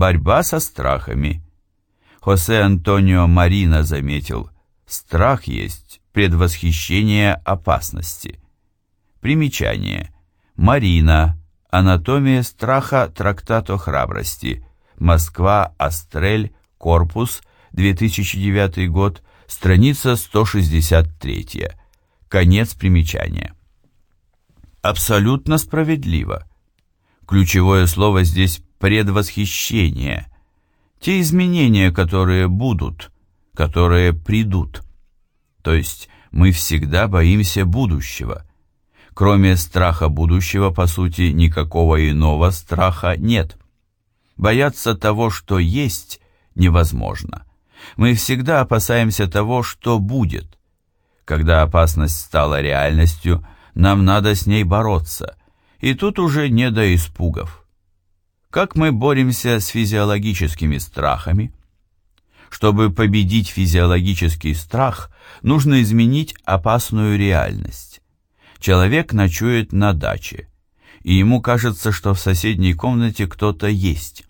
борьба со страхами. Хосе Антонио Марина заметил, страх есть предвосхищение опасности. Примечание. Марина. Анатомия страха. Трактат о храбрости. Москва. Астрель. Корпус. 2009 год. Страница 163. Конец примечания. Абсолютно справедливо. Ключевое слово здесь «предвосхищение». Те изменения, которые будут, которые придут. То есть мы всегда боимся будущего. Кроме страха будущего, по сути, никакого иного страха нет. Бояться того, что есть, невозможно. Мы всегда опасаемся того, что будет. Когда опасность стала реальностью, нам надо с ней бороться, и тут уже не до испугов. Как мы боремся с физиологическими страхами? Чтобы победить физиологический страх, нужно изменить опасную реальность. Человек ночует на даче, и ему кажется, что в соседней комнате кто-то есть.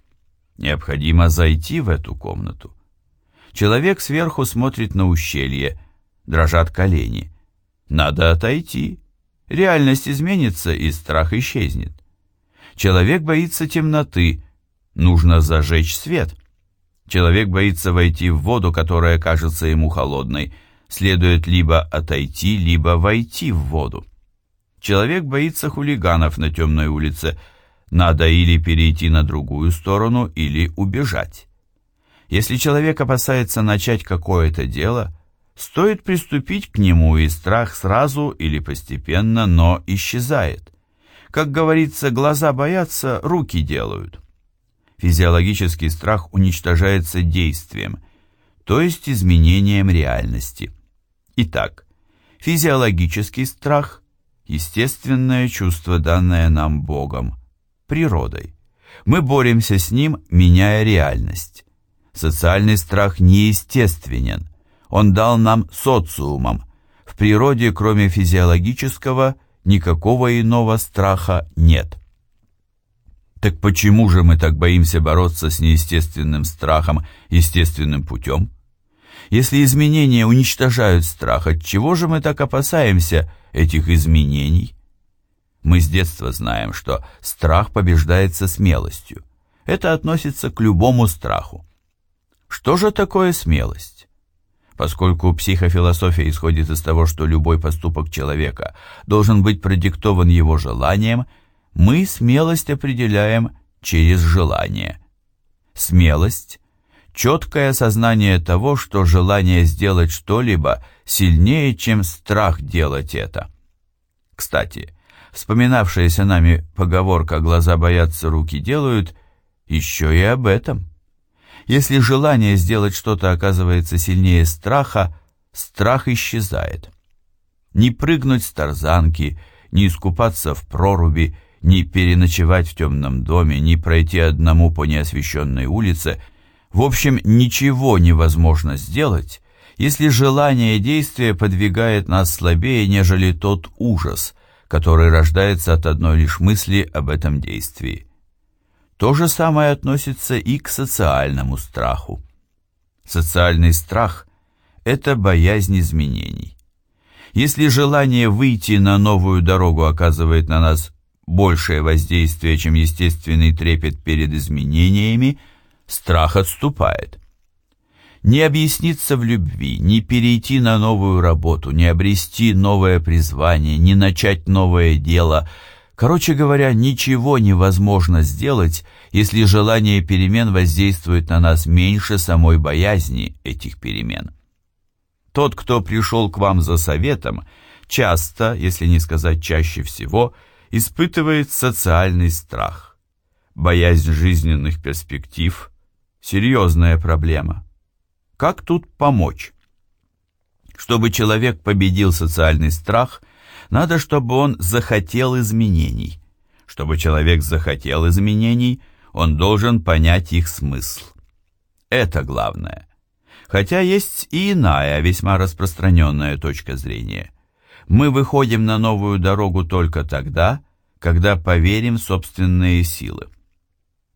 Необходимо зайти в эту комнату. Человек сверху смотрит на ущелье, дрожат колени. Надо отойти. Реальность изменится, и страх исчезнет. Человек боится темноты, нужно зажечь свет. Человек боится войти в воду, которая кажется ему холодной, следует либо отойти, либо войти в воду. Человек боится хулиганов на темной улице, надо или перейти на другую сторону, или убежать. Если человек опасается начать какое-то дело, стоит приступить к нему, и страх сразу или постепенно, но исчезает. Как говорится, глаза боятся, руки делают. Физиологический страх уничтожается действием, то есть изменением реальности. Итак, физиологический страх – естественное чувство, данное нам Богом, природой. Мы боремся с ним, меняя реальность. Социальный страх неестественен. Он дал нам социумом. В природе, кроме физиологического, никакого иного страха нет. Так почему же мы так боимся бороться с неестественным страхом естественным путем? Если изменения уничтожают страх, от чего же мы так опасаемся этих изменений? Мы с детства знаем, что страх побеждается смелостью. Это относится к любому страху. Что же такое смелость? Поскольку психофилософия исходит из того, что любой поступок человека должен быть продиктован его желанием, мы смелость определяем через желание. Смелость – четкое осознание того, что желание сделать что-либо сильнее, чем страх делать это. Кстати, вспоминавшаяся нами поговорка «глаза боятся, руки делают» еще и об этом. Если желание сделать что-то оказывается сильнее страха, страх исчезает. Не прыгнуть с тарзанки, не искупаться в проруби, не переночевать в темном доме, не пройти одному по неосвещенной улице, в общем, ничего невозможно сделать, если желание действия подвигает нас слабее, нежели тот ужас, который рождается от одной лишь мысли об этом действии. То же самое относится и к социальному страху. Социальный страх – это боязнь изменений. Если желание выйти на новую дорогу оказывает на нас большее воздействие, чем естественный трепет перед изменениями, страх отступает. Не объясниться в любви, не перейти на новую работу, не обрести новое призвание, не начать новое дело – Короче говоря, ничего невозможно сделать, если желание перемен воздействует на нас меньше самой боязни этих перемен. Тот, кто пришел к вам за советом, часто, если не сказать чаще всего, испытывает социальный страх. Боязнь жизненных перспектив – серьезная проблема. Как тут помочь? Чтобы человек победил социальный страх – надо, чтобы он захотел изменений. Чтобы человек захотел изменений, он должен понять их смысл. Это главное. Хотя есть и иная, весьма распространенная точка зрения. Мы выходим на новую дорогу только тогда, когда поверим в собственные силы.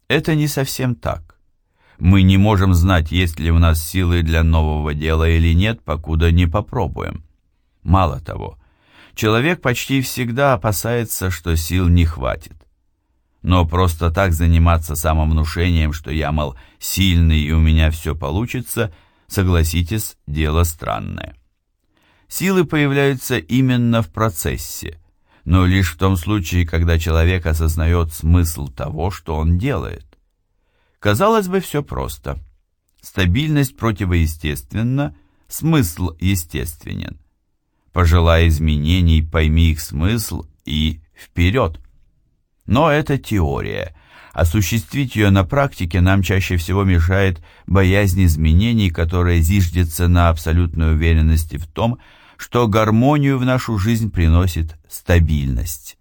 Это не совсем так. Мы не можем знать, есть ли у нас силы для нового дела или нет, покуда не попробуем. Мало того, человек почти всегда опасается, что сил не хватит. Но просто так заниматься самовнушением, что я, мол, сильный и у меня все получится, согласитесь, дело странное. Силы появляются именно в процессе, но лишь в том случае, когда человек осознает смысл того, что он делает. Казалось бы, все просто. Стабильность противоестественна, смысл естественен. Пожелай изменений, пойми их смысл и вперед. Но это теория. Осуществить ее на практике нам чаще всего мешает боязнь изменений, которая зиждется на абсолютной уверенности в том, что гармонию в нашу жизнь приносит стабильность.